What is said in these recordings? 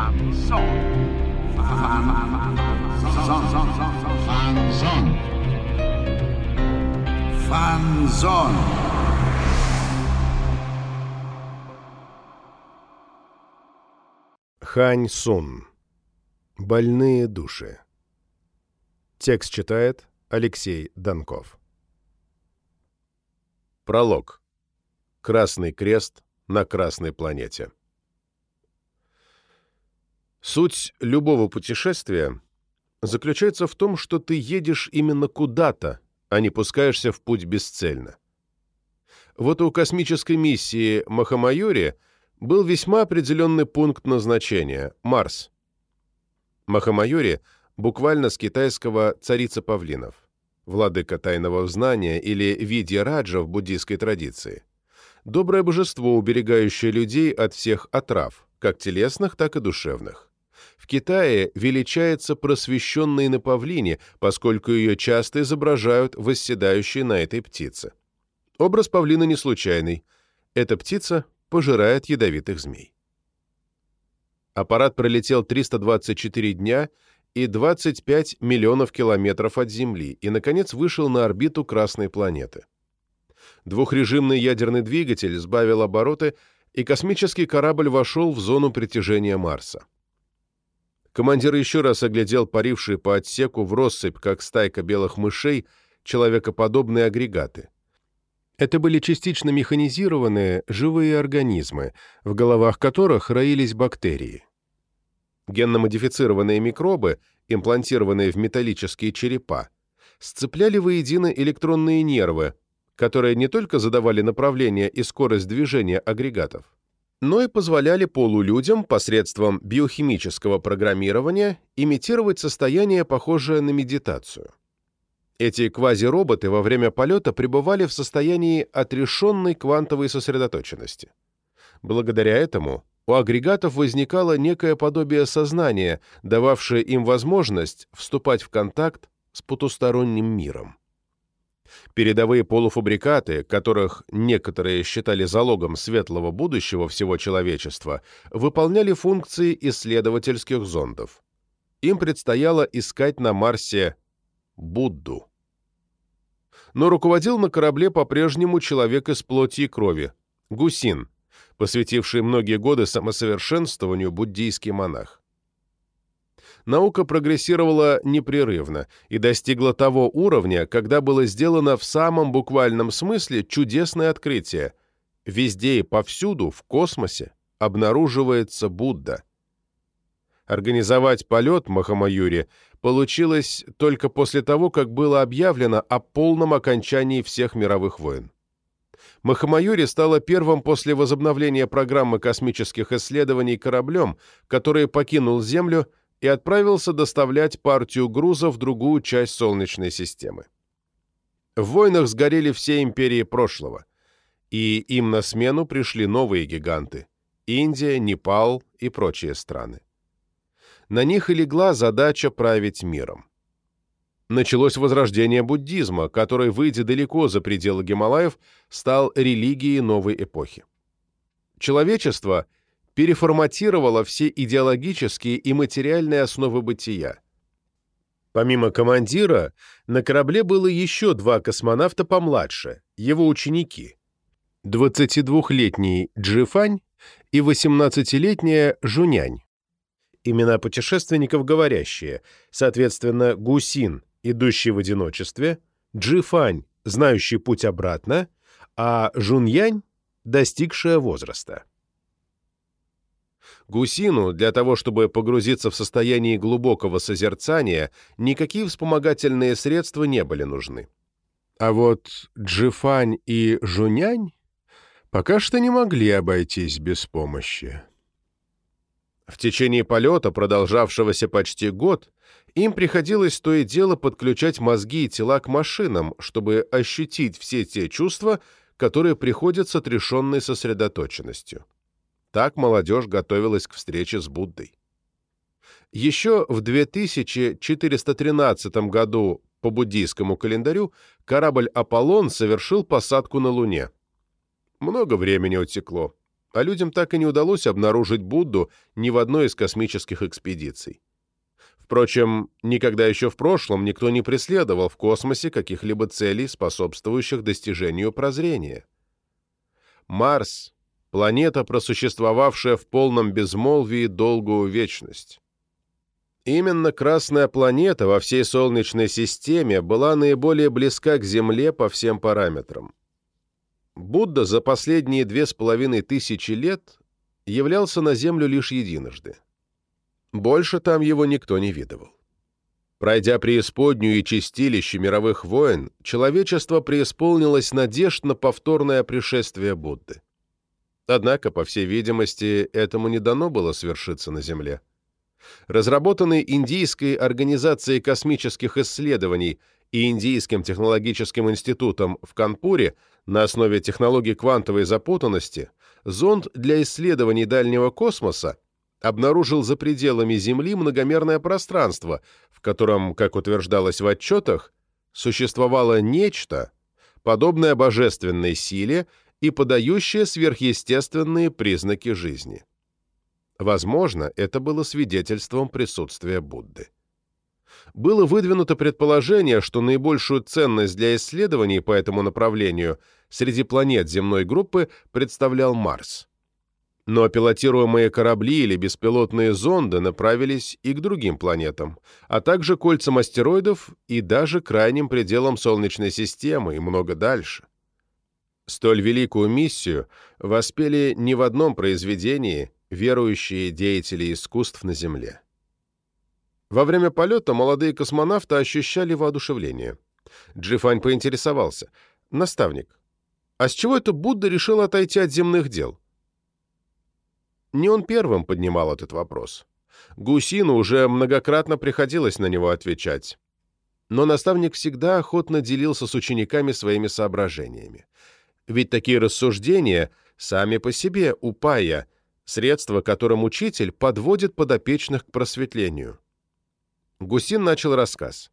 Фанзон. Фанзон. Фанзон. Хань Сун. Больные души. Текст читает Алексей Донков. Пролог. Красный крест на красной планете. Суть любого путешествия заключается в том, что ты едешь именно куда-то, а не пускаешься в путь бесцельно. Вот у космической миссии Махамайори был весьма определенный пункт назначения – Марс. Махамайори буквально с китайского «царица павлинов», владыка тайного знания или видья раджа в буддийской традиции. Доброе божество, уберегающее людей от всех отрав, как телесных, так и душевных. В Китае величается просвещенной на павлине, поскольку ее часто изображают восседающей на этой птице. Образ павлина не случайный. Эта птица пожирает ядовитых змей. Аппарат пролетел 324 дня и 25 миллионов километров от Земли и, наконец, вышел на орбиту Красной планеты. Двухрежимный ядерный двигатель сбавил обороты, и космический корабль вошел в зону притяжения Марса. Командир еще раз оглядел парившие по отсеку в россыпь, как стайка белых мышей, человекоподобные агрегаты. Это были частично механизированные живые организмы, в головах которых роились бактерии. Генно-модифицированные микробы, имплантированные в металлические черепа, сцепляли воедино электронные нервы, которые не только задавали направление и скорость движения агрегатов, но и позволяли полулюдям посредством биохимического программирования имитировать состояние, похожее на медитацию. Эти квазироботы во время полета пребывали в состоянии отрешенной квантовой сосредоточенности. Благодаря этому у агрегатов возникало некое подобие сознания, дававшее им возможность вступать в контакт с потусторонним миром. Передовые полуфабрикаты, которых некоторые считали залогом светлого будущего всего человечества, выполняли функции исследовательских зондов. Им предстояло искать на Марсе Будду. Но руководил на корабле по-прежнему человек из плоти и крови, Гусин, посвятивший многие годы самосовершенствованию буддийский монах наука прогрессировала непрерывно и достигла того уровня, когда было сделано в самом буквальном смысле чудесное открытие. Везде и повсюду, в космосе, обнаруживается Будда. Организовать полет Махамаюри получилось только после того, как было объявлено о полном окончании всех мировых войн. Махамаюри стала первым после возобновления программы космических исследований кораблем, который покинул Землю и отправился доставлять партию груза в другую часть Солнечной системы. В войнах сгорели все империи прошлого, и им на смену пришли новые гиганты – Индия, Непал и прочие страны. На них и легла задача править миром. Началось возрождение буддизма, который, выйдя далеко за пределы Гималаев, стал религией новой эпохи. Человечество – переформатировала все идеологические и материальные основы бытия. Помимо командира, на корабле было еще два космонавта помладше, его ученики. 22-летний Джифань и 18-летняя Жунянь. Имена путешественников говорящие, соответственно, Гусин, идущий в одиночестве, Джифань, знающий путь обратно, а Жунянь, достигшая возраста. Гусину для того, чтобы погрузиться в состояние глубокого созерцания, никакие вспомогательные средства не были нужны. А вот Джифань и Жунянь пока что не могли обойтись без помощи. В течение полета, продолжавшегося почти год, им приходилось то и дело подключать мозги и тела к машинам, чтобы ощутить все те чувства, которые приходят с отрешенной сосредоточенностью. Так молодежь готовилась к встрече с Буддой. Еще в 2413 году по буддийскому календарю корабль «Аполлон» совершил посадку на Луне. Много времени утекло. а людям так и не удалось обнаружить Будду ни в одной из космических экспедиций. Впрочем, никогда еще в прошлом никто не преследовал в космосе каких-либо целей, способствующих достижению прозрения. Марс — планета, просуществовавшая в полном безмолвии долгую вечность. Именно Красная планета во всей Солнечной системе была наиболее близка к Земле по всем параметрам. Будда за последние две с половиной тысячи лет являлся на Землю лишь единожды. Больше там его никто не видывал. Пройдя преисподнюю и чистилище мировых войн, человечество преисполнилось надежд на повторное пришествие Будды. Однако, по всей видимости, этому не дано было свершиться на Земле. Разработанный Индийской организацией космических исследований и Индийским технологическим институтом в Канпуре на основе технологий квантовой запутанности, зонд для исследований дальнего космоса обнаружил за пределами Земли многомерное пространство, в котором, как утверждалось в отчетах, существовало нечто, подобное божественной силе и подающее сверхъестественные признаки жизни. Возможно, это было свидетельством присутствия Будды. Было выдвинуто предположение, что наибольшую ценность для исследований по этому направлению среди планет земной группы представлял Марс. Но пилотируемые корабли или беспилотные зонды направились и к другим планетам, а также кольцам астероидов и даже крайним пределам Солнечной системы и много дальше. Столь великую миссию воспели не в одном произведении верующие деятели искусств на Земле. Во время полета молодые космонавты ощущали воодушевление. Джифань поинтересовался. «Наставник, а с чего это Будда решил отойти от земных дел?» Не он первым поднимал этот вопрос. Гусину уже многократно приходилось на него отвечать. Но наставник всегда охотно делился с учениками своими соображениями. Ведь такие рассуждения сами по себе упая, средство, которым учитель подводит подопечных к просветлению. Гусин начал рассказ.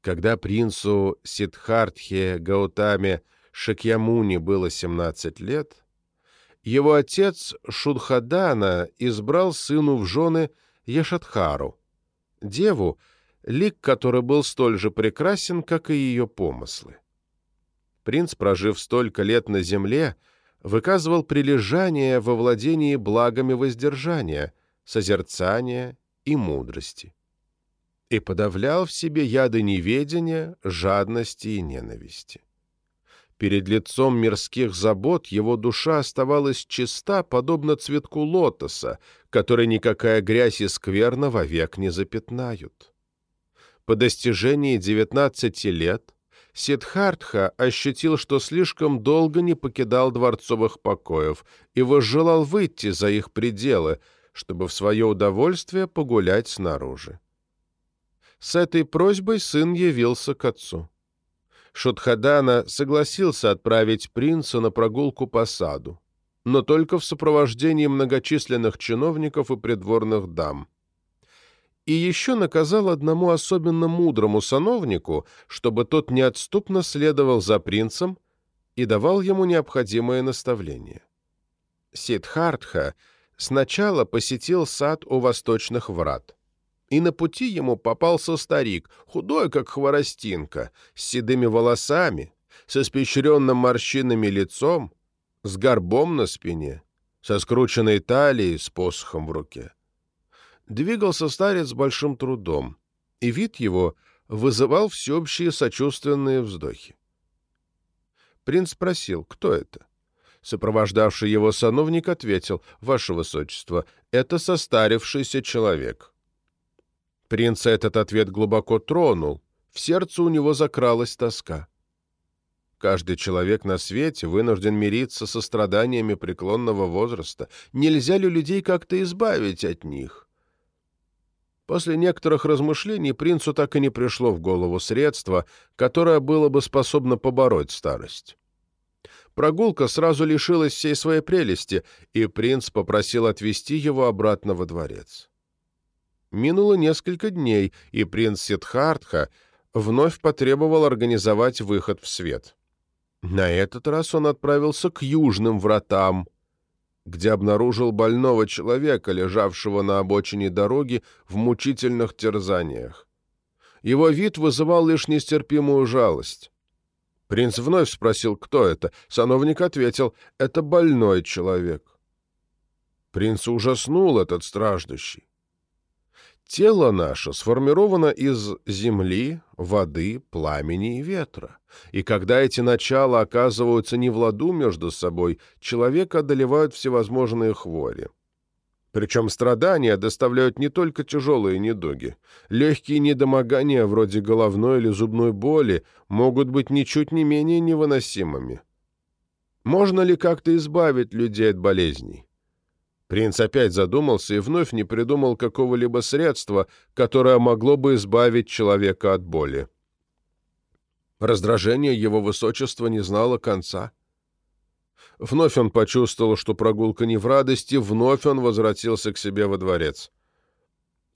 Когда принцу Сиддхартхе Гаутаме Шакьямуни было 17 лет, его отец Шудхадана избрал сыну в жены Ешатхару, деву, лик которой был столь же прекрасен, как и ее помыслы. Принц, прожив столько лет на земле, выказывал прилежание во владении благами воздержания, созерцания и мудрости и подавлял в себе яды неведения, жадности и ненависти. Перед лицом мирских забот его душа оставалась чиста, подобно цветку лотоса, который никакая грязь и скверна вовек не запятнают. По достижении девятнадцати лет Сиддхартха ощутил, что слишком долго не покидал дворцовых покоев и возжелал выйти за их пределы, чтобы в свое удовольствие погулять снаружи. С этой просьбой сын явился к отцу. Шутхадана согласился отправить принца на прогулку по саду, но только в сопровождении многочисленных чиновников и придворных дам. И еще наказал одному особенно мудрому сановнику, чтобы тот неотступно следовал за принцем и давал ему необходимое наставление. Сидхартха сначала посетил сад у восточных врат и на пути ему попался старик, худой, как хворостинка, с седыми волосами, со испещренным морщинами лицом, с горбом на спине, со скрученной талией, с посохом в руке. Двигался старец с большим трудом, и вид его вызывал всеобщие сочувственные вздохи. Принц спросил, кто это? Сопровождавший его сановник ответил, «Ваше Высочество, это состарившийся человек». Принца этот ответ глубоко тронул, в сердце у него закралась тоска. Каждый человек на свете вынужден мириться со страданиями преклонного возраста. Нельзя ли людей как-то избавить от них? После некоторых размышлений принцу так и не пришло в голову средство, которое было бы способно побороть старость. Прогулка сразу лишилась всей своей прелести, и принц попросил отвезти его обратно во дворец. Минуло несколько дней, и принц Сидхартха вновь потребовал организовать выход в свет. На этот раз он отправился к южным вратам, где обнаружил больного человека, лежавшего на обочине дороги в мучительных терзаниях. Его вид вызывал лишь нестерпимую жалость. Принц вновь спросил, кто это. Сановник ответил, это больной человек. Принц ужаснул этот страждущий. Тело наше сформировано из земли, воды, пламени и ветра. И когда эти начала оказываются не в ладу между собой, человека одолевают всевозможные хвори. Причем страдания доставляют не только тяжелые недуги. Легкие недомогания, вроде головной или зубной боли, могут быть ничуть не менее невыносимыми. Можно ли как-то избавить людей от болезней? Принц опять задумался и вновь не придумал какого-либо средства, которое могло бы избавить человека от боли. Раздражение его высочества не знало конца. Вновь он почувствовал, что прогулка не в радости, вновь он возвратился к себе во дворец.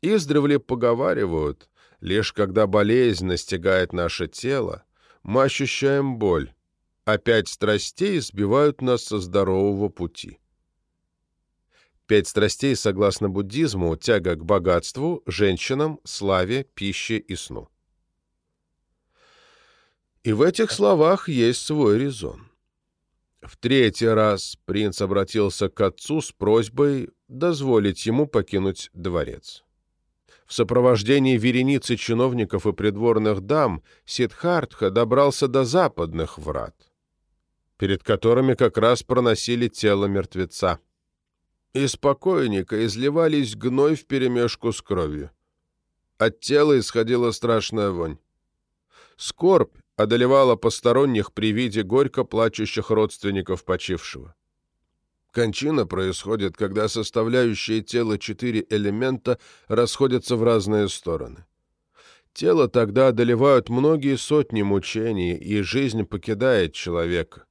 Издревле поговаривают, лишь когда болезнь настигает наше тело, мы ощущаем боль, а пять страстей сбивают нас со здорового пути. Пять страстей, согласно буддизму, тяга к богатству, женщинам, славе, пище и сну. И в этих словах есть свой резон. В третий раз принц обратился к отцу с просьбой дозволить ему покинуть дворец. В сопровождении вереницы чиновников и придворных дам Сидхартха добрался до западных врат, перед которыми как раз проносили тело мертвеца. Из покойника изливались гной вперемешку с кровью. От тела исходила страшная вонь. Скорбь одолевала посторонних при виде горько плачущих родственников почившего. Кончина происходит, когда составляющие тело четыре элемента расходятся в разные стороны. Тело тогда одолевают многие сотни мучений, и жизнь покидает человека.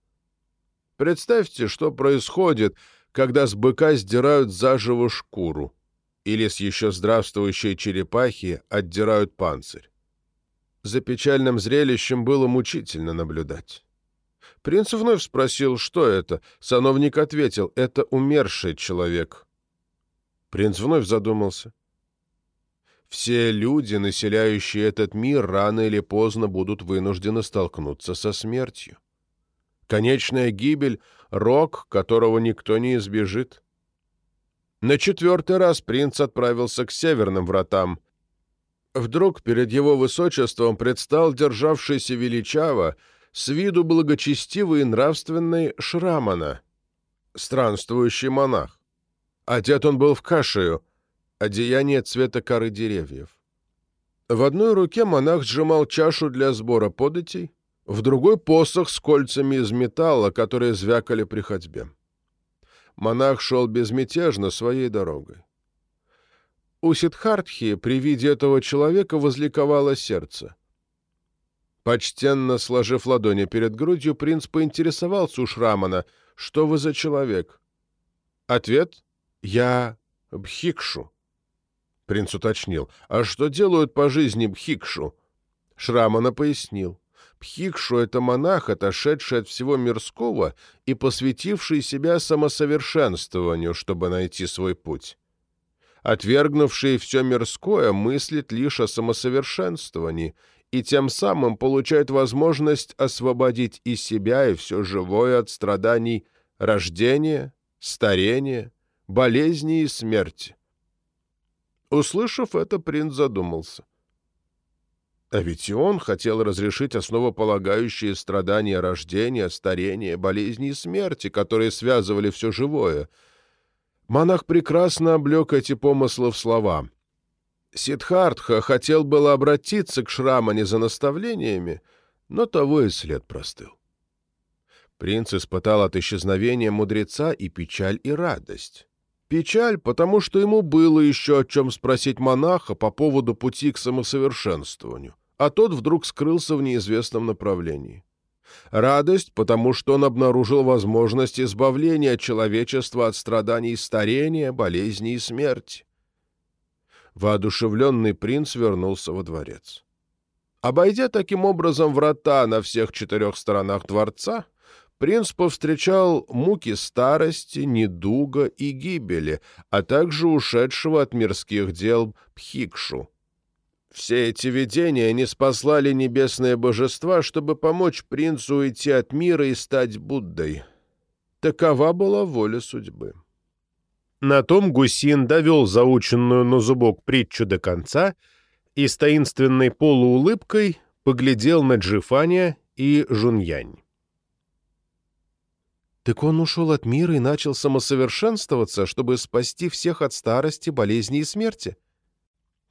Представьте, что происходит, когда с быка сдирают заживо шкуру, или с еще здравствующей черепахи отдирают панцирь. За печальным зрелищем было мучительно наблюдать. Принц вновь спросил, что это. Сановник ответил, это умерший человек. Принц вновь задумался. Все люди, населяющие этот мир, рано или поздно будут вынуждены столкнуться со смертью. Конечная гибель — рок, которого никто не избежит. На четвертый раз принц отправился к северным вратам. Вдруг перед его высочеством предстал державшийся величаво, с виду благочестивый и нравственный Шрамана, странствующий монах. Одет он был в кашею, одеяние цвета коры деревьев. В одной руке монах сжимал чашу для сбора податей, в другой посох с кольцами из металла, которые звякали при ходьбе. Монах шел безмятежно своей дорогой. У Сидхартхи при виде этого человека возликовало сердце. Почтенно сложив ладони перед грудью, принц поинтересовался у Шрамана, что вы за человек. Ответ — я Бхикшу. Принц уточнил, а что делают по жизни Бхикшу? Шрамана пояснил. Пхикшу — это монах, отошедший от всего мирского и посвятивший себя самосовершенствованию, чтобы найти свой путь. Отвергнувший все мирское мыслит лишь о самосовершенствовании и тем самым получает возможность освободить и себя, и все живое от страданий рождения, старения, болезни и смерти. Услышав это, принц задумался. А ведь и он хотел разрешить основополагающие страдания рождения, старения, болезни и смерти, которые связывали все живое. Монах прекрасно облег эти помыслы в слова. Сидхартха хотел было обратиться к Шрамане за наставлениями, но того и след простыл. Принц испытал от исчезновения мудреца и печаль, и радость. Печаль, потому что ему было еще о чем спросить монаха по поводу пути к самосовершенствованию а тот вдруг скрылся в неизвестном направлении. Радость, потому что он обнаружил возможность избавления человечества от страданий старения, болезней и смерти. Воодушевленный принц вернулся во дворец. Обойдя таким образом врата на всех четырех сторонах дворца, принц повстречал муки старости, недуга и гибели, а также ушедшего от мирских дел Пхикшу. Все эти видения не спаслали небесные божества, чтобы помочь принцу уйти от мира и стать Буддой. Такова была воля судьбы. На том Гусин довел заученную на зубок притчу до конца и с таинственной полуулыбкой поглядел на Джифаня и Жуньянь. Так он ушел от мира и начал самосовершенствоваться, чтобы спасти всех от старости, болезни и смерти.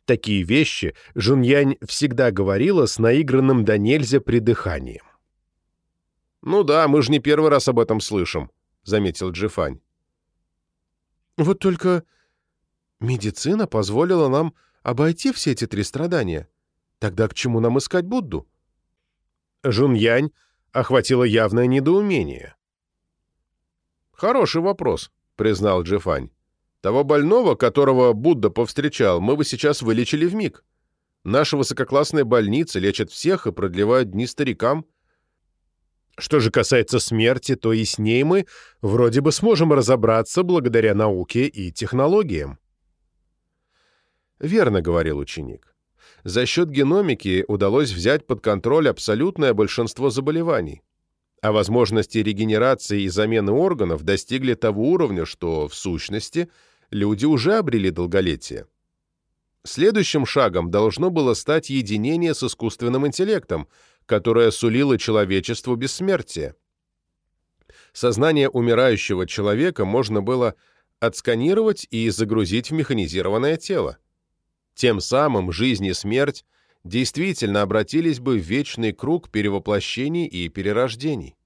Такие вещи Жуньянь всегда говорила с наигранным до нельзя придыханием. «Ну да, мы же не первый раз об этом слышим», — заметил Джифань. «Вот только медицина позволила нам обойти все эти три страдания. Тогда к чему нам искать Будду?» Жуньянь охватило явное недоумение. «Хороший вопрос», — признал Джифань. «Того больного, которого Будда повстречал, мы бы сейчас вылечили в миг. Наши высококлассные больницы лечат всех и продлевают дни старикам. Что же касается смерти, то и с ней мы вроде бы сможем разобраться благодаря науке и технологиям». «Верно», — говорил ученик. «За счет геномики удалось взять под контроль абсолютное большинство заболеваний а возможности регенерации и замены органов достигли того уровня, что, в сущности, люди уже обрели долголетие. Следующим шагом должно было стать единение с искусственным интеллектом, которое сулило человечеству бессмертие. Сознание умирающего человека можно было отсканировать и загрузить в механизированное тело. Тем самым жизнь и смерть действительно обратились бы в вечный круг перевоплощений и перерождений.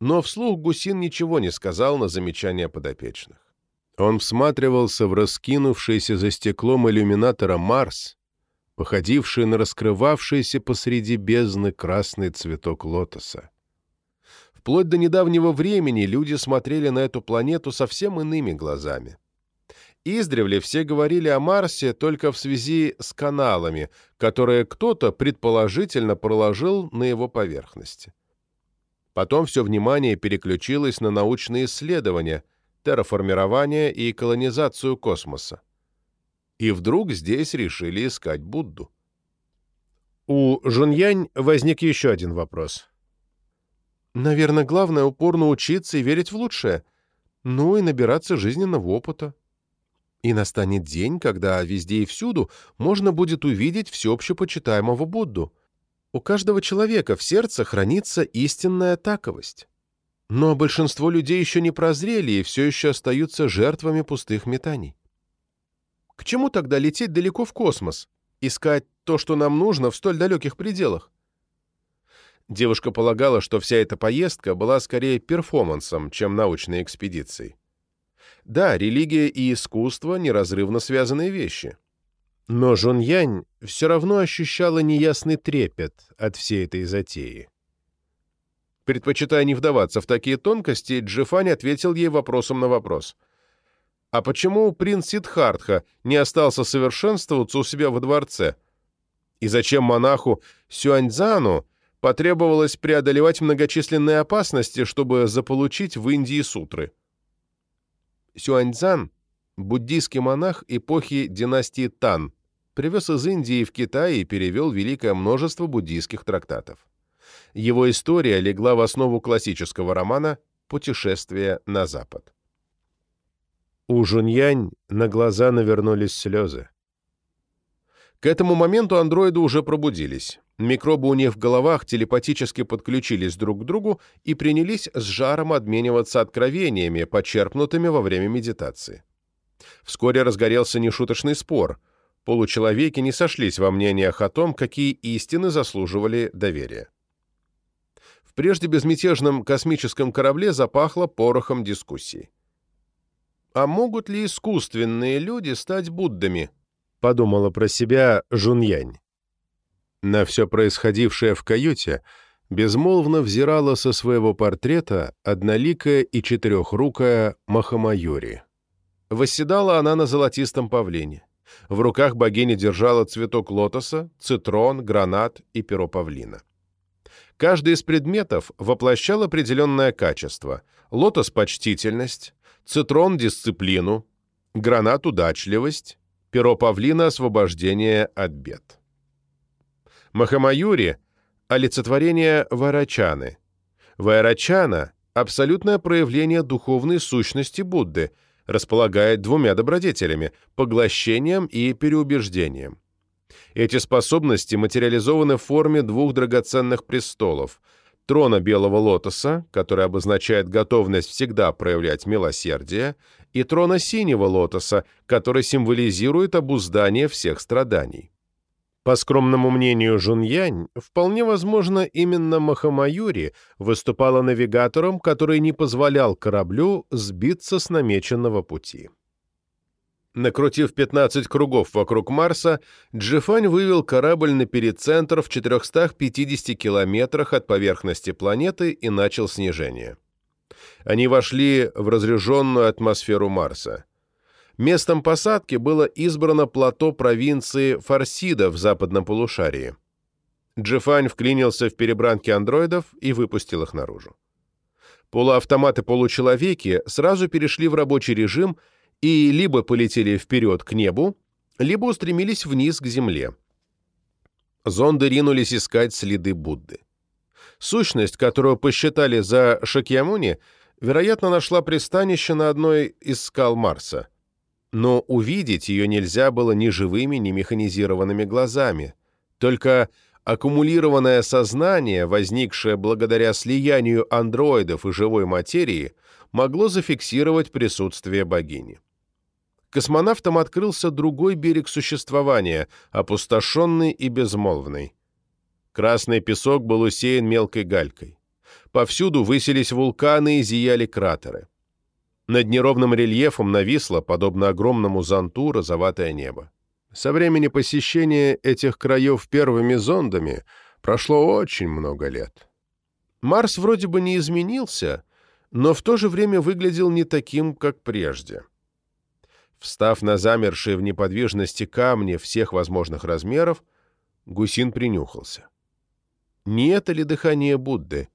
Но вслух Гусин ничего не сказал на замечания подопечных. Он всматривался в раскинувшийся за стеклом иллюминатора Марс, походивший на раскрывавшийся посреди бездны красный цветок лотоса. Вплоть до недавнего времени люди смотрели на эту планету совсем иными глазами. Издревле все говорили о Марсе только в связи с каналами, которые кто-то предположительно проложил на его поверхности. Потом все внимание переключилось на научные исследования, терраформирование и колонизацию космоса. И вдруг здесь решили искать Будду. У Жуньянь возник еще один вопрос. «Наверное, главное упорно учиться и верить в лучшее, ну и набираться жизненного опыта», и настанет день, когда везде и всюду можно будет увидеть всеобщепочитаемого Будду. У каждого человека в сердце хранится истинная таковость. Но большинство людей еще не прозрели и все еще остаются жертвами пустых метаний. К чему тогда лететь далеко в космос? Искать то, что нам нужно в столь далеких пределах? Девушка полагала, что вся эта поездка была скорее перформансом, чем научной экспедицией. Да, религия и искусство — неразрывно связанные вещи. Но Жуньянь все равно ощущала неясный трепет от всей этой затеи. Предпочитая не вдаваться в такие тонкости, Джифань ответил ей вопросом на вопрос. «А почему принц Сидхартха не остался совершенствоваться у себя во дворце? И зачем монаху Сюаньцзану потребовалось преодолевать многочисленные опасности, чтобы заполучить в Индии сутры?» Сюаньцзан, буддийский монах эпохи династии Тан, привез из Индии в Китай и перевел великое множество буддийских трактатов. Его история легла в основу классического романа «Путешествие на Запад». У Жуньянь на глаза навернулись слезы. К этому моменту андроиды уже пробудились. Микробы у них в головах телепатически подключились друг к другу и принялись с жаром обмениваться откровениями, почерпнутыми во время медитации. Вскоре разгорелся нешуточный спор. Получеловеки не сошлись во мнениях о том, какие истины заслуживали доверия. В прежде безмятежном космическом корабле запахло порохом дискуссий. А могут ли искусственные люди стать Буддами? Подумала про себя Жуньянь. На все происходившее в каюте безмолвно взирала со своего портрета одноликая и четырехрукая Махамаюри. Восседала она на золотистом павлине. В руках богиня держала цветок лотоса, цитрон, гранат и перо павлина. Каждый из предметов воплощал определенное качество. Лотос – почтительность, цитрон – дисциплину, гранат – удачливость, перо павлина – освобождение от бед. Махамаюри – олицетворение Вайрачаны. Вайрачана – абсолютное проявление духовной сущности Будды, располагает двумя добродетелями – поглощением и переубеждением. Эти способности материализованы в форме двух драгоценных престолов – трона Белого Лотоса, который обозначает готовность всегда проявлять милосердие, и трона Синего Лотоса, который символизирует обуздание всех страданий. По скромному мнению Жуньянь, вполне возможно, именно Махамаюри выступала навигатором, который не позволял кораблю сбиться с намеченного пути. Накрутив 15 кругов вокруг Марса, Джифань вывел корабль на перицентр в 450 километрах от поверхности планеты и начал снижение. Они вошли в разреженную атмосферу Марса. Местом посадки было избрано плато провинции Фарсида в западном полушарии. Джифань вклинился в перебранки андроидов и выпустил их наружу. Полуавтоматы-получеловеки сразу перешли в рабочий режим и либо полетели вперед к небу, либо устремились вниз к земле. Зонды ринулись искать следы Будды. Сущность, которую посчитали за Шакьямуни, вероятно, нашла пристанище на одной из скал Марса. Но увидеть ее нельзя было ни живыми, ни механизированными глазами. Только аккумулированное сознание, возникшее благодаря слиянию андроидов и живой материи, могло зафиксировать присутствие богини космонавтам открылся другой берег существования, опустошенный и безмолвный. Красный песок был усеян мелкой галькой. Повсюду высились вулканы и зияли кратеры. Над неровным рельефом нависло, подобно огромному зонту, розоватое небо. Со времени посещения этих краев первыми зондами прошло очень много лет. Марс вроде бы не изменился, но в то же время выглядел не таким, как прежде. Встав на замершие в неподвижности камни всех возможных размеров, Гусин принюхался. Не это ли дыхание Будды?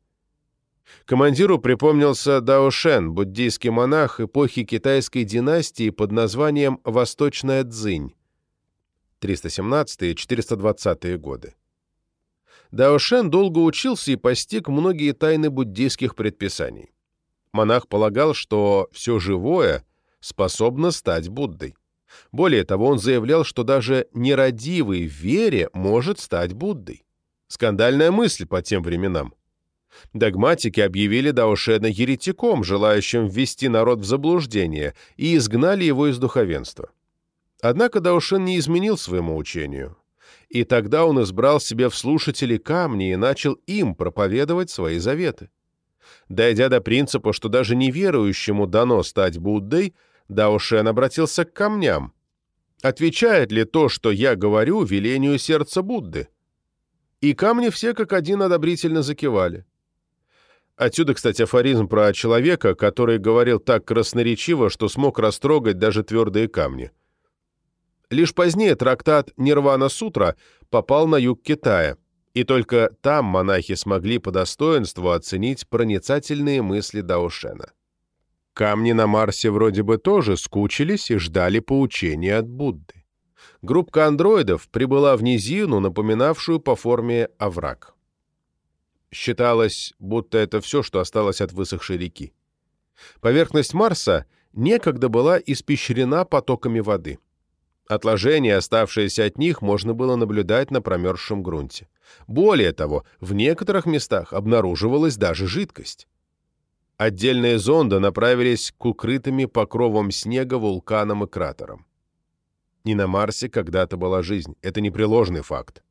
Командиру припомнился Дао Шен, буддийский монах эпохи китайской династии под названием «Восточная Цзинь» 317-420 годы. Дао Шен долго учился и постиг многие тайны буддийских предписаний. Монах полагал, что все живое — способна стать Буддой. Более того, он заявлял, что даже нерадивый в вере может стать Буддой. Скандальная мысль по тем временам. Догматики объявили Даошена еретиком, желающим ввести народ в заблуждение, и изгнали его из духовенства. Однако Даошен не изменил своему учению. И тогда он избрал себе в слушатели камни и начал им проповедовать свои заветы. Дойдя до принципа, что даже неверующему дано стать Буддой, Даошен обратился к камням. Отвечает ли то, что я говорю, велению сердца Будды? И камни все как один одобрительно закивали. Отсюда, кстати, афоризм про человека, который говорил так красноречиво, что смог растрогать даже твердые камни. Лишь позднее трактат «Нирвана-сутра» попал на юг Китая, и только там монахи смогли по достоинству оценить проницательные мысли Даошена. Камни на Марсе вроде бы тоже скучились и ждали поучения от Будды. Группка андроидов прибыла в низину, напоминавшую по форме овраг. Считалось, будто это все, что осталось от высохшей реки. Поверхность Марса некогда была испещрена потоками воды. Отложения, оставшиеся от них, можно было наблюдать на промерзшем грунте. Более того, в некоторых местах обнаруживалась даже жидкость. Отдельные зонды направились к укрытыми покровом снега вулканам и кратерам. Не на Марсе когда-то была жизнь, это непреложный факт.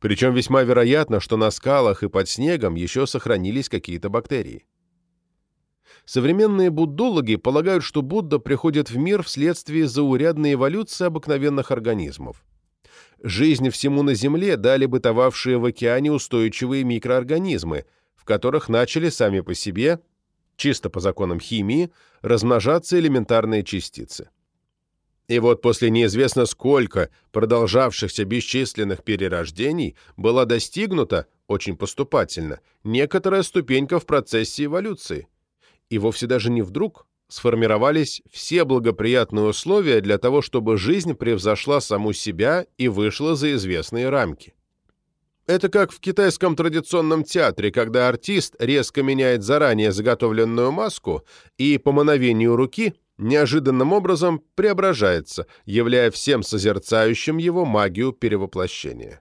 Причем весьма вероятно, что на скалах и под снегом еще сохранились какие-то бактерии. Современные буддологи полагают, что Будда приходит в мир вследствие заурядной эволюции обыкновенных организмов. Жизнь всему на Земле дали бытовавшие в океане устойчивые микроорганизмы, в которых начали сами по себе чисто по законам химии, размножаться элементарные частицы. И вот после неизвестно сколько продолжавшихся бесчисленных перерождений была достигнута очень поступательно, некоторая ступенька в процессе эволюции. И вовсе даже не вдруг сформировались все благоприятные условия для того, чтобы жизнь превзошла саму себя и вышла за известные рамки. Это как в китайском традиционном театре, когда артист резко меняет заранее заготовленную маску и по мановению руки неожиданным образом преображается, являя всем созерцающим его магию перевоплощения.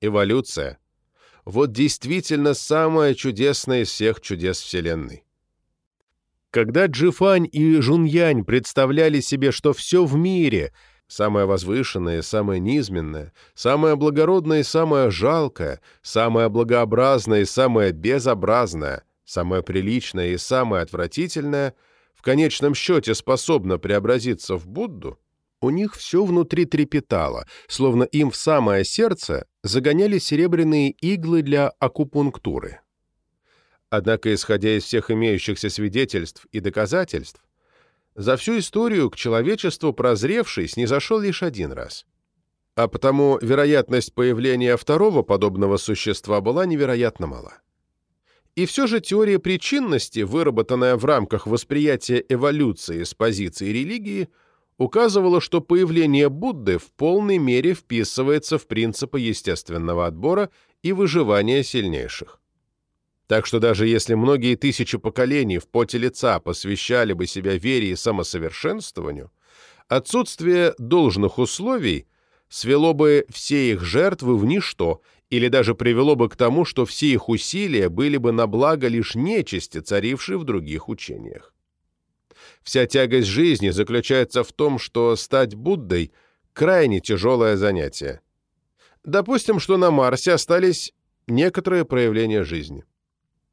Эволюция – вот действительно самое чудесное из всех чудес Вселенной. Когда Джифань и Жуньянь представляли себе, что все в мире – самое возвышенное и самое низменное, самое благородное и самое жалкое, самое благообразное и самое безобразное, самое приличное и самое отвратительное конечном счете способно преобразиться в Будду, у них все внутри трепетало, словно им в самое сердце загоняли серебряные иглы для акупунктуры. Однако, исходя из всех имеющихся свидетельств и доказательств, за всю историю к человечеству прозревший снизошел лишь один раз. А потому вероятность появления второго подобного существа была невероятно мала. И все же теория причинности, выработанная в рамках восприятия эволюции с позиции религии, указывала, что появление Будды в полной мере вписывается в принципы естественного отбора и выживания сильнейших. Так что даже если многие тысячи поколений в поте лица посвящали бы себя вере и самосовершенствованию, отсутствие должных условий свело бы все их жертвы в ничто или даже привело бы к тому, что все их усилия были бы на благо лишь нечисти, царившей в других учениях. Вся тягость жизни заключается в том, что стать Буддой – крайне тяжелое занятие. Допустим, что на Марсе остались некоторые проявления жизни.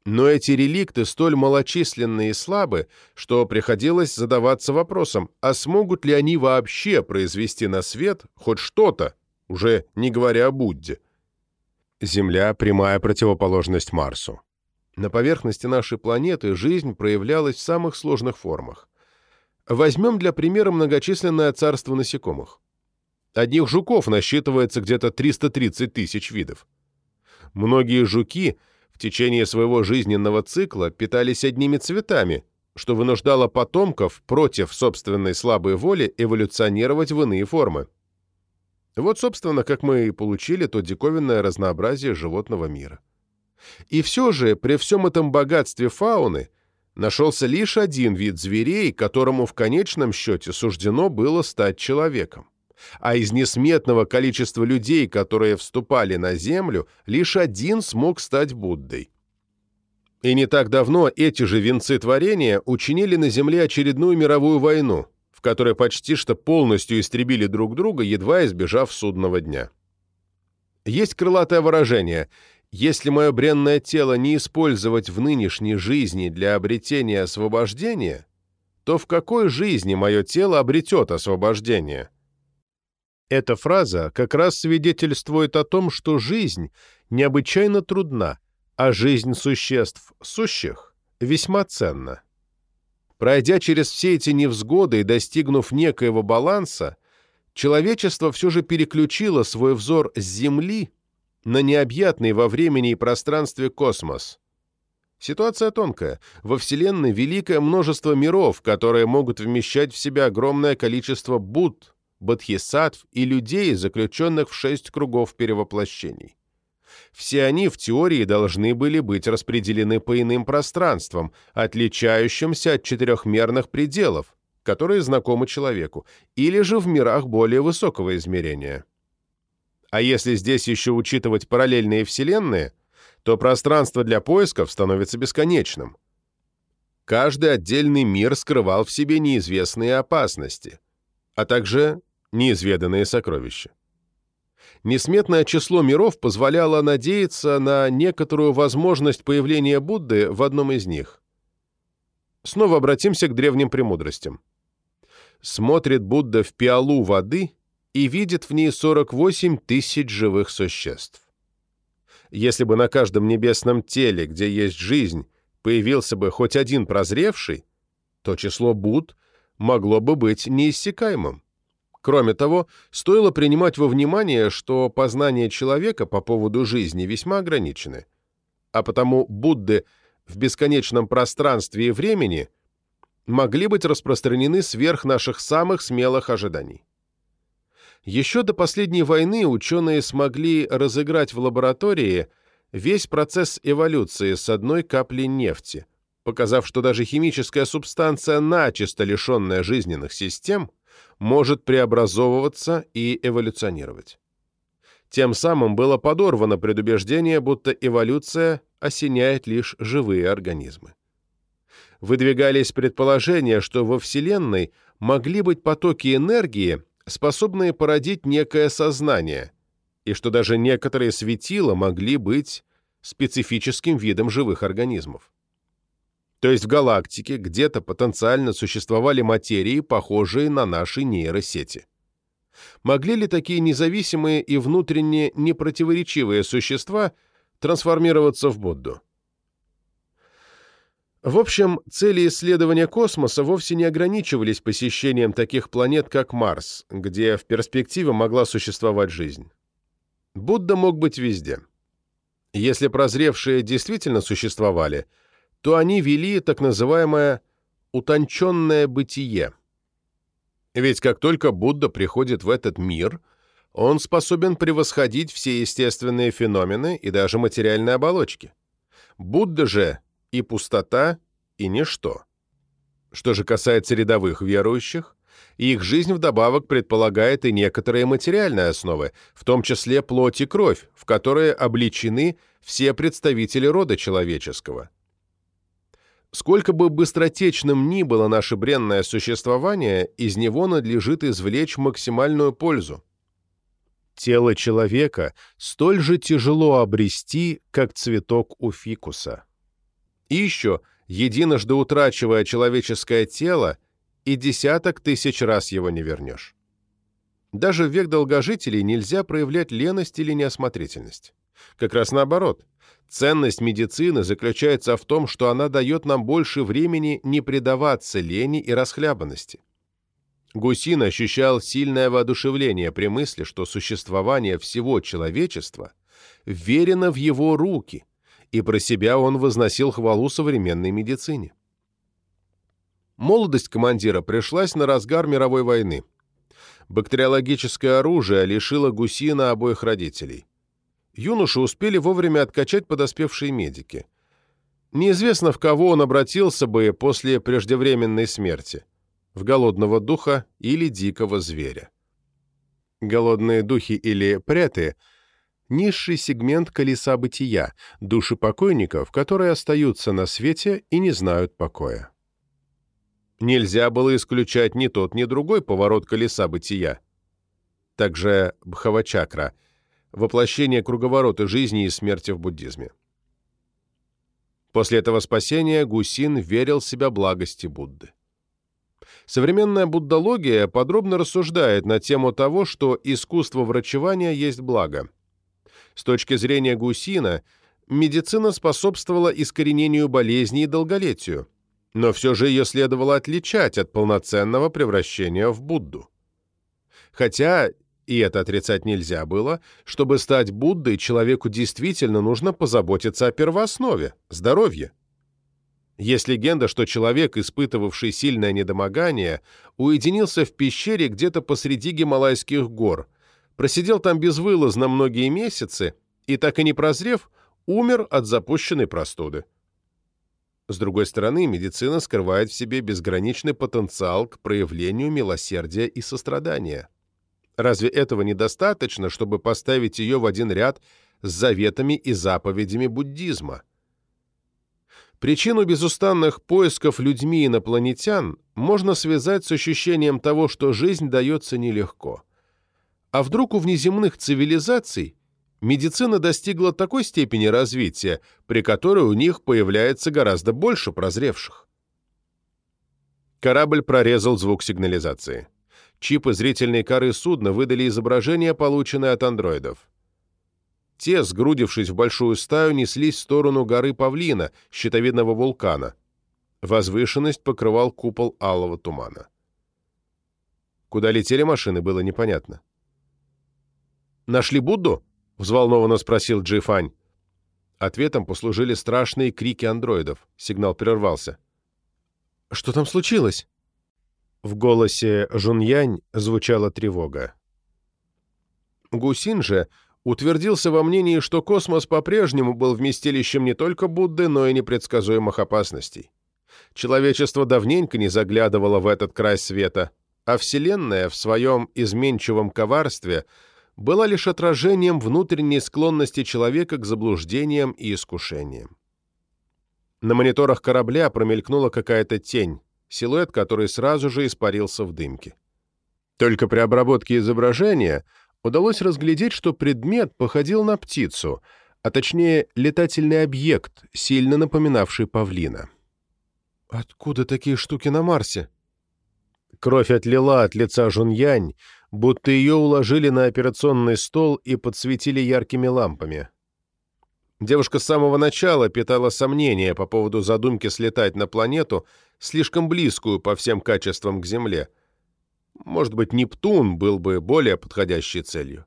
Но эти реликты столь малочисленны и слабы, что приходилось задаваться вопросом, а смогут ли они вообще произвести на свет хоть что-то, уже не говоря о Будде. Земля – прямая противоположность Марсу. На поверхности нашей планеты жизнь проявлялась в самых сложных формах. Возьмем для примера многочисленное царство насекомых. Одних жуков насчитывается где-то 330 тысяч видов. Многие жуки – в течение своего жизненного цикла питались одними цветами, что вынуждало потомков против собственной слабой воли эволюционировать в иные формы. Вот, собственно, как мы и получили то диковинное разнообразие животного мира. И все же, при всем этом богатстве фауны, нашелся лишь один вид зверей, которому в конечном счете суждено было стать человеком а из несметного количества людей, которые вступали на Землю, лишь один смог стать Буддой. И не так давно эти же венцы творения учинили на Земле очередную мировую войну, в которой почти что полностью истребили друг друга, едва избежав судного дня. Есть крылатое выражение «Если мое бренное тело не использовать в нынешней жизни для обретения освобождения, то в какой жизни мое тело обретет освобождение?» Эта фраза как раз свидетельствует о том, что жизнь необычайно трудна, а жизнь существ сущих весьма ценна. Пройдя через все эти невзгоды и достигнув некоего баланса, человечество все же переключило свой взор с Земли на необъятный во времени и пространстве космос. Ситуация тонкая. Во Вселенной великое множество миров, которые могут вмещать в себя огромное количество Будд, бодхисаттв и людей, заключенных в шесть кругов перевоплощений. Все они в теории должны были быть распределены по иным пространствам, отличающимся от четырехмерных пределов, которые знакомы человеку, или же в мирах более высокого измерения. А если здесь еще учитывать параллельные вселенные, то пространство для поисков становится бесконечным. Каждый отдельный мир скрывал в себе неизвестные опасности, а также неизведанные сокровища. Несметное число миров позволяло надеяться на некоторую возможность появления Будды в одном из них. Снова обратимся к древним премудростям. Смотрит Будда в пиалу воды и видит в ней 48 тысяч живых существ. Если бы на каждом небесном теле, где есть жизнь, появился бы хоть один прозревший, то число Будд могло бы быть неиссякаемым. Кроме того, стоило принимать во внимание, что познания человека по поводу жизни весьма ограничены, а потому Будды в бесконечном пространстве и времени могли быть распространены сверх наших самых смелых ожиданий. Еще до последней войны ученые смогли разыграть в лаборатории весь процесс эволюции с одной капли нефти, показав, что даже химическая субстанция, начисто лишенная жизненных систем, может преобразовываться и эволюционировать. Тем самым было подорвано предубеждение, будто эволюция осеняет лишь живые организмы. Выдвигались предположения, что во Вселенной могли быть потоки энергии, способные породить некое сознание, и что даже некоторые светила могли быть специфическим видом живых организмов. То есть в галактике где-то потенциально существовали материи, похожие на наши нейросети. Могли ли такие независимые и внутренне непротиворечивые существа трансформироваться в Будду? В общем, цели исследования космоса вовсе не ограничивались посещением таких планет, как Марс, где в перспективе могла существовать жизнь. Будда мог быть везде. Если прозревшие действительно существовали – то они вели так называемое «утонченное бытие». Ведь как только Будда приходит в этот мир, он способен превосходить все естественные феномены и даже материальные оболочки. Будда же и пустота, и ничто. Что же касается рядовых верующих, их жизнь вдобавок предполагает и некоторые материальные основы, в том числе плоть и кровь, в которые обличены все представители рода человеческого – Сколько бы быстротечным ни было наше бренное существование, из него надлежит извлечь максимальную пользу. Тело человека столь же тяжело обрести, как цветок у фикуса. И еще, единожды утрачивая человеческое тело, и десяток тысяч раз его не вернешь. Даже в век долгожителей нельзя проявлять леность или неосмотрительность. Как раз наоборот. Ценность медицины заключается в том, что она дает нам больше времени не предаваться лени и расхлябанности. Гусин ощущал сильное воодушевление при мысли, что существование всего человечества верено в его руки, и про себя он возносил хвалу современной медицине. Молодость командира пришлась на разгар мировой войны. Бактериологическое оружие лишило Гусина обоих родителей юношу успели вовремя откачать подоспевшие медики. Неизвестно, в кого он обратился бы после преждевременной смерти – в голодного духа или дикого зверя. Голодные духи или преты – низший сегмент колеса бытия, души покойников, которые остаются на свете и не знают покоя. Нельзя было исключать ни тот, ни другой поворот колеса бытия. Также Бхавачакра – воплощение круговорота жизни и смерти в буддизме. После этого спасения Гусин верил в себя благости Будды. Современная буддология подробно рассуждает на тему того, что искусство врачевания есть благо. С точки зрения Гусина, медицина способствовала искоренению болезней и долголетию, но все же ее следовало отличать от полноценного превращения в Будду. Хотя и это отрицать нельзя было, чтобы стать Буддой, человеку действительно нужно позаботиться о первооснове – здоровье. Есть легенда, что человек, испытывавший сильное недомогание, уединился в пещере где-то посреди Гималайских гор, просидел там безвылазно многие месяцы и, так и не прозрев, умер от запущенной простуды. С другой стороны, медицина скрывает в себе безграничный потенциал к проявлению милосердия и сострадания. Разве этого недостаточно, чтобы поставить ее в один ряд с заветами и заповедями буддизма? Причину безустанных поисков людьми инопланетян можно связать с ощущением того, что жизнь дается нелегко. А вдруг у внеземных цивилизаций медицина достигла такой степени развития, при которой у них появляется гораздо больше прозревших? Корабль прорезал звук сигнализации. Чипы зрительной коры судна выдали изображение, полученное от андроидов. Те, сгрудившись в большую стаю, неслись в сторону горы Павлина, щитовидного вулкана. Возвышенность покрывал купол алого тумана. Куда летели машины, было непонятно. «Нашли Будду?» — взволнованно спросил Джи Фань. Ответом послужили страшные крики андроидов. Сигнал прервался. «Что там случилось?» В голосе Жуньянь звучала тревога. Гусин же утвердился во мнении, что космос по-прежнему был вместилищем не только Будды, но и непредсказуемых опасностей. Человечество давненько не заглядывало в этот край света, а Вселенная в своем изменчивом коварстве была лишь отражением внутренней склонности человека к заблуждениям и искушениям. На мониторах корабля промелькнула какая-то тень, силуэт который сразу же испарился в дымке. Только при обработке изображения удалось разглядеть, что предмет походил на птицу, а точнее летательный объект, сильно напоминавший павлина. «Откуда такие штуки на Марсе?» Кровь отлила от лица Жуньянь, будто ее уложили на операционный стол и подсветили яркими лампами. Девушка с самого начала питала сомнения по поводу задумки слетать на планету, слишком близкую по всем качествам к Земле. Может быть, Нептун был бы более подходящей целью.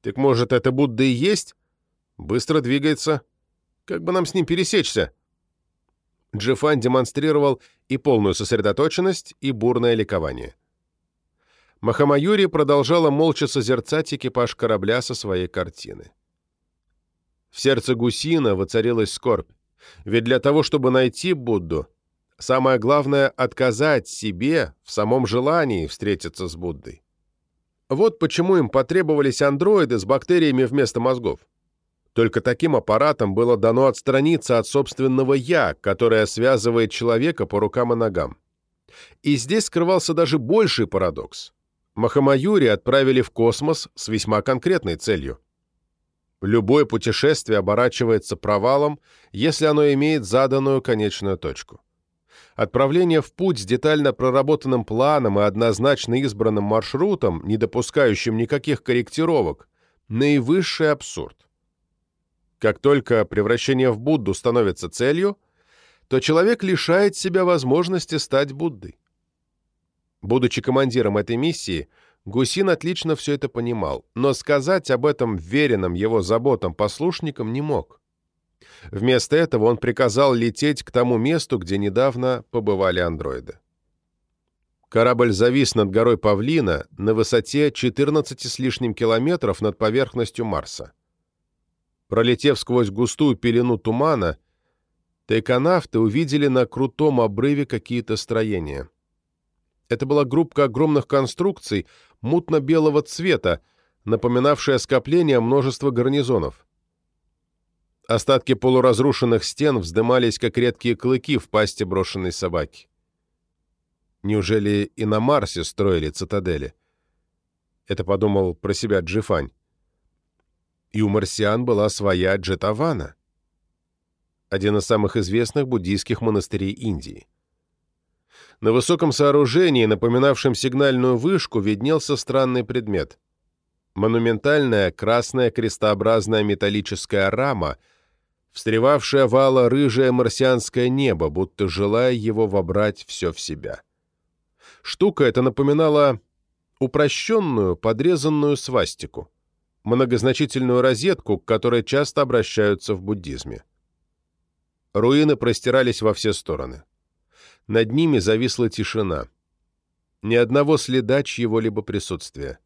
Так может, это Будда и есть? Быстро двигается. Как бы нам с ним пересечься? Джифан демонстрировал и полную сосредоточенность, и бурное ликование. Махамаюри продолжала молча созерцать экипаж корабля со своей картины. В сердце Гусина воцарилась скорбь. Ведь для того, чтобы найти Будду, самое главное — отказать себе в самом желании встретиться с Буддой. Вот почему им потребовались андроиды с бактериями вместо мозгов. Только таким аппаратом было дано отстраниться от собственного «я», которое связывает человека по рукам и ногам. И здесь скрывался даже больший парадокс. Махамаюри отправили в космос с весьма конкретной целью. Любое путешествие оборачивается провалом, если оно имеет заданную конечную точку. Отправление в путь с детально проработанным планом и однозначно избранным маршрутом, не допускающим никаких корректировок, наивысший абсурд. Как только превращение в Будду становится целью, то человек лишает себя возможности стать Буддой. Будучи командиром этой миссии, Гусин отлично все это понимал, но сказать об этом веренным его заботам послушникам не мог. Вместо этого он приказал лететь к тому месту, где недавно побывали андроиды. Корабль завис над горой Павлина на высоте 14 с лишним километров над поверхностью Марса. Пролетев сквозь густую пелену тумана, тайконавты увидели на крутом обрыве какие-то строения. Это была группа огромных конструкций мутно-белого цвета, напоминавшая скопление множества гарнизонов. Остатки полуразрушенных стен вздымались, как редкие клыки в пасти брошенной собаки. Неужели и на Марсе строили цитадели? Это подумал про себя Джифань. И у марсиан была своя Джетавана, один из самых известных буддийских монастырей Индии. На высоком сооружении, напоминавшем сигнальную вышку, виднелся странный предмет. Монументальная красная крестообразная металлическая рама, встревавшая вало рыжее марсианское небо, будто желая его вобрать все в себя. Штука эта напоминала упрощенную, подрезанную свастику, многозначительную розетку, к которой часто обращаются в буддизме. Руины простирались во все стороны. Над ними зависла тишина. Ни одного следа чьего-либо присутствия.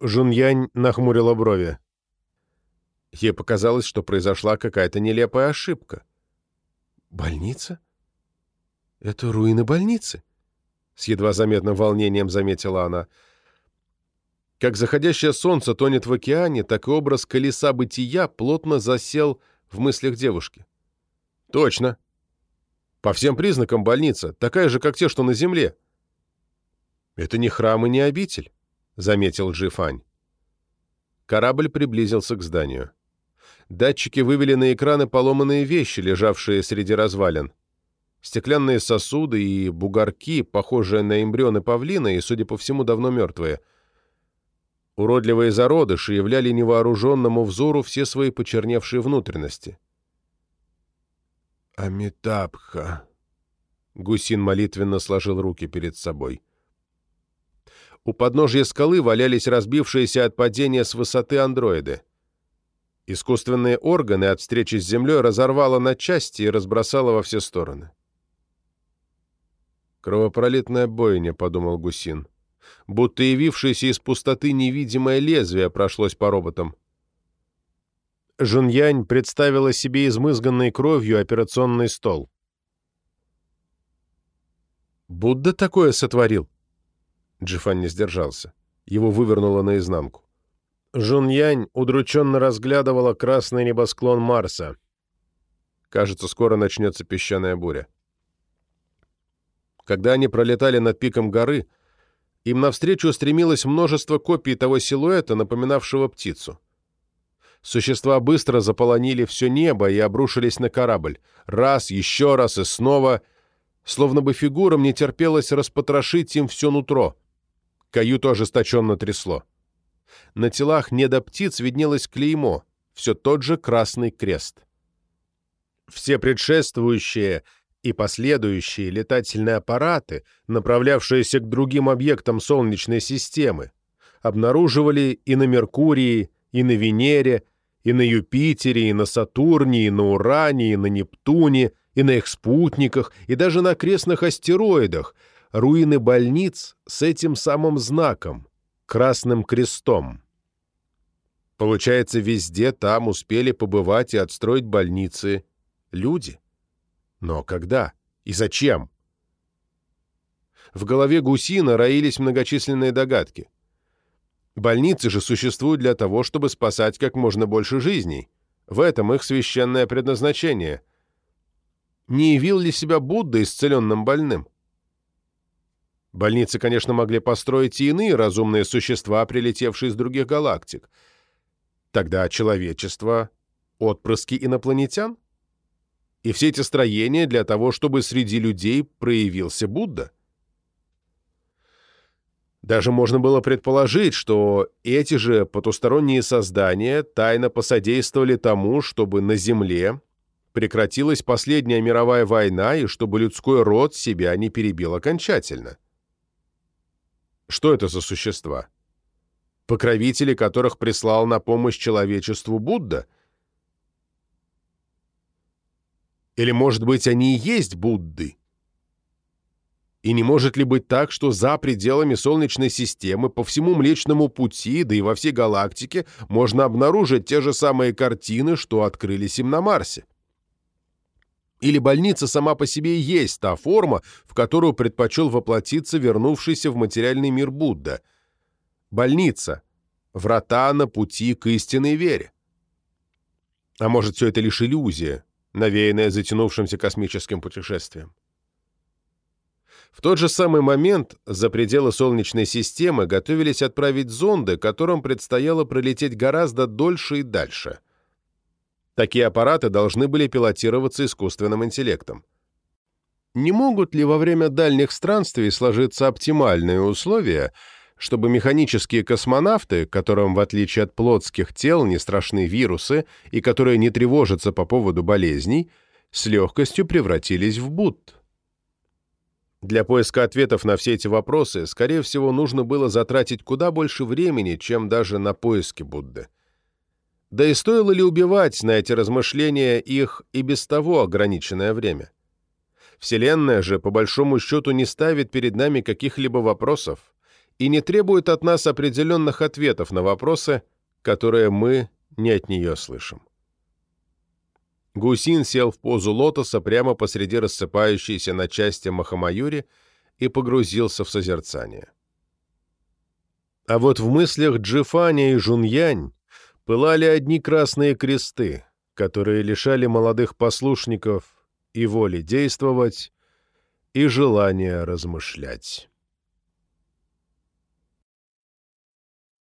Жуньянь нахмурила брови. Ей показалось, что произошла какая-то нелепая ошибка. «Больница? Это руины больницы?» С едва заметным волнением заметила она. Как заходящее солнце тонет в океане, так и образ колеса бытия плотно засел в мыслях девушки. «Точно!» По всем признакам больница, такая же, как те, что на земле. «Это не храм и не обитель», — заметил Джифань. Корабль приблизился к зданию. Датчики вывели на экраны поломанные вещи, лежавшие среди развалин. Стеклянные сосуды и бугорки, похожие на эмбрионы павлина и, судя по всему, давно мертвые. Уродливые зародыши являли невооруженному взору все свои почерневшие внутренности. Амитабха. Гусин молитвенно сложил руки перед собой. У подножья скалы валялись разбившиеся от падения с высоты андроиды. Искусственные органы от встречи с Землей разорвало на части и разбросало во все стороны. «Кровопролитная бойня», — подумал Гусин. Будто явившееся из пустоты невидимое лезвие прошлось по роботам. Жуньянь представила себе измызганной кровью операционный стол. «Будда такое сотворил?» Джифан не сдержался. Его вывернуло наизнанку. Жуньянь удрученно разглядывала красный небосклон Марса. Кажется, скоро начнется песчаная буря. Когда они пролетали над пиком горы, им навстречу стремилось множество копий того силуэта, напоминавшего птицу. Существа быстро заполонили все небо и обрушились на корабль. Раз, еще раз и снова. Словно бы фигурам не терпелось распотрошить им все нутро. Каюту ожесточенно трясло. На телах недоптиц виднелось клеймо, все тот же красный крест. Все предшествующие и последующие летательные аппараты, направлявшиеся к другим объектам Солнечной системы, обнаруживали и на Меркурии, и на Венере, и на Юпитере, и на Сатурне, и на Уране, и на Нептуне, и на их спутниках, и даже на окрестных астероидах, руины больниц с этим самым знаком — Красным Крестом. Получается, везде там успели побывать и отстроить больницы люди. Но когда и зачем? В голове Гусина роились многочисленные догадки. Больницы же существуют для того, чтобы спасать как можно больше жизней. В этом их священное предназначение. Не явил ли себя Будда исцеленным больным? Больницы, конечно, могли построить и иные разумные существа, прилетевшие из других галактик. Тогда человечество — отпрыски инопланетян? И все эти строения для того, чтобы среди людей проявился Будда? Даже можно было предположить, что эти же потусторонние создания тайно посодействовали тому, чтобы на Земле прекратилась последняя мировая война и чтобы людской род себя не перебил окончательно. Что это за существа? Покровители, которых прислал на помощь человечеству Будда? Или, может быть, они и есть Будды? И не может ли быть так, что за пределами Солнечной системы, по всему Млечному Пути, да и во всей галактике, можно обнаружить те же самые картины, что открылись им на Марсе? Или больница сама по себе и есть та форма, в которую предпочел воплотиться вернувшийся в материальный мир Будда? Больница. Врата на пути к истинной вере. А может, все это лишь иллюзия, навеянная затянувшимся космическим путешествием? В тот же самый момент за пределы Солнечной системы готовились отправить зонды, которым предстояло пролететь гораздо дольше и дальше. Такие аппараты должны были пилотироваться искусственным интеллектом. Не могут ли во время дальних странствий сложиться оптимальные условия, чтобы механические космонавты, которым, в отличие от плотских тел, не страшны вирусы и которые не тревожатся по поводу болезней, с легкостью превратились в Будд? Для поиска ответов на все эти вопросы, скорее всего, нужно было затратить куда больше времени, чем даже на поиски Будды. Да и стоило ли убивать на эти размышления их и без того ограниченное время? Вселенная же, по большому счету, не ставит перед нами каких-либо вопросов и не требует от нас определенных ответов на вопросы, которые мы не от нее слышим. Гусин сел в позу лотоса прямо посреди рассыпающейся на части Махамаюри и погрузился в созерцание. А вот в мыслях Джифаня и Жуньянь пылали одни красные кресты, которые лишали молодых послушников и воли действовать, и желания размышлять.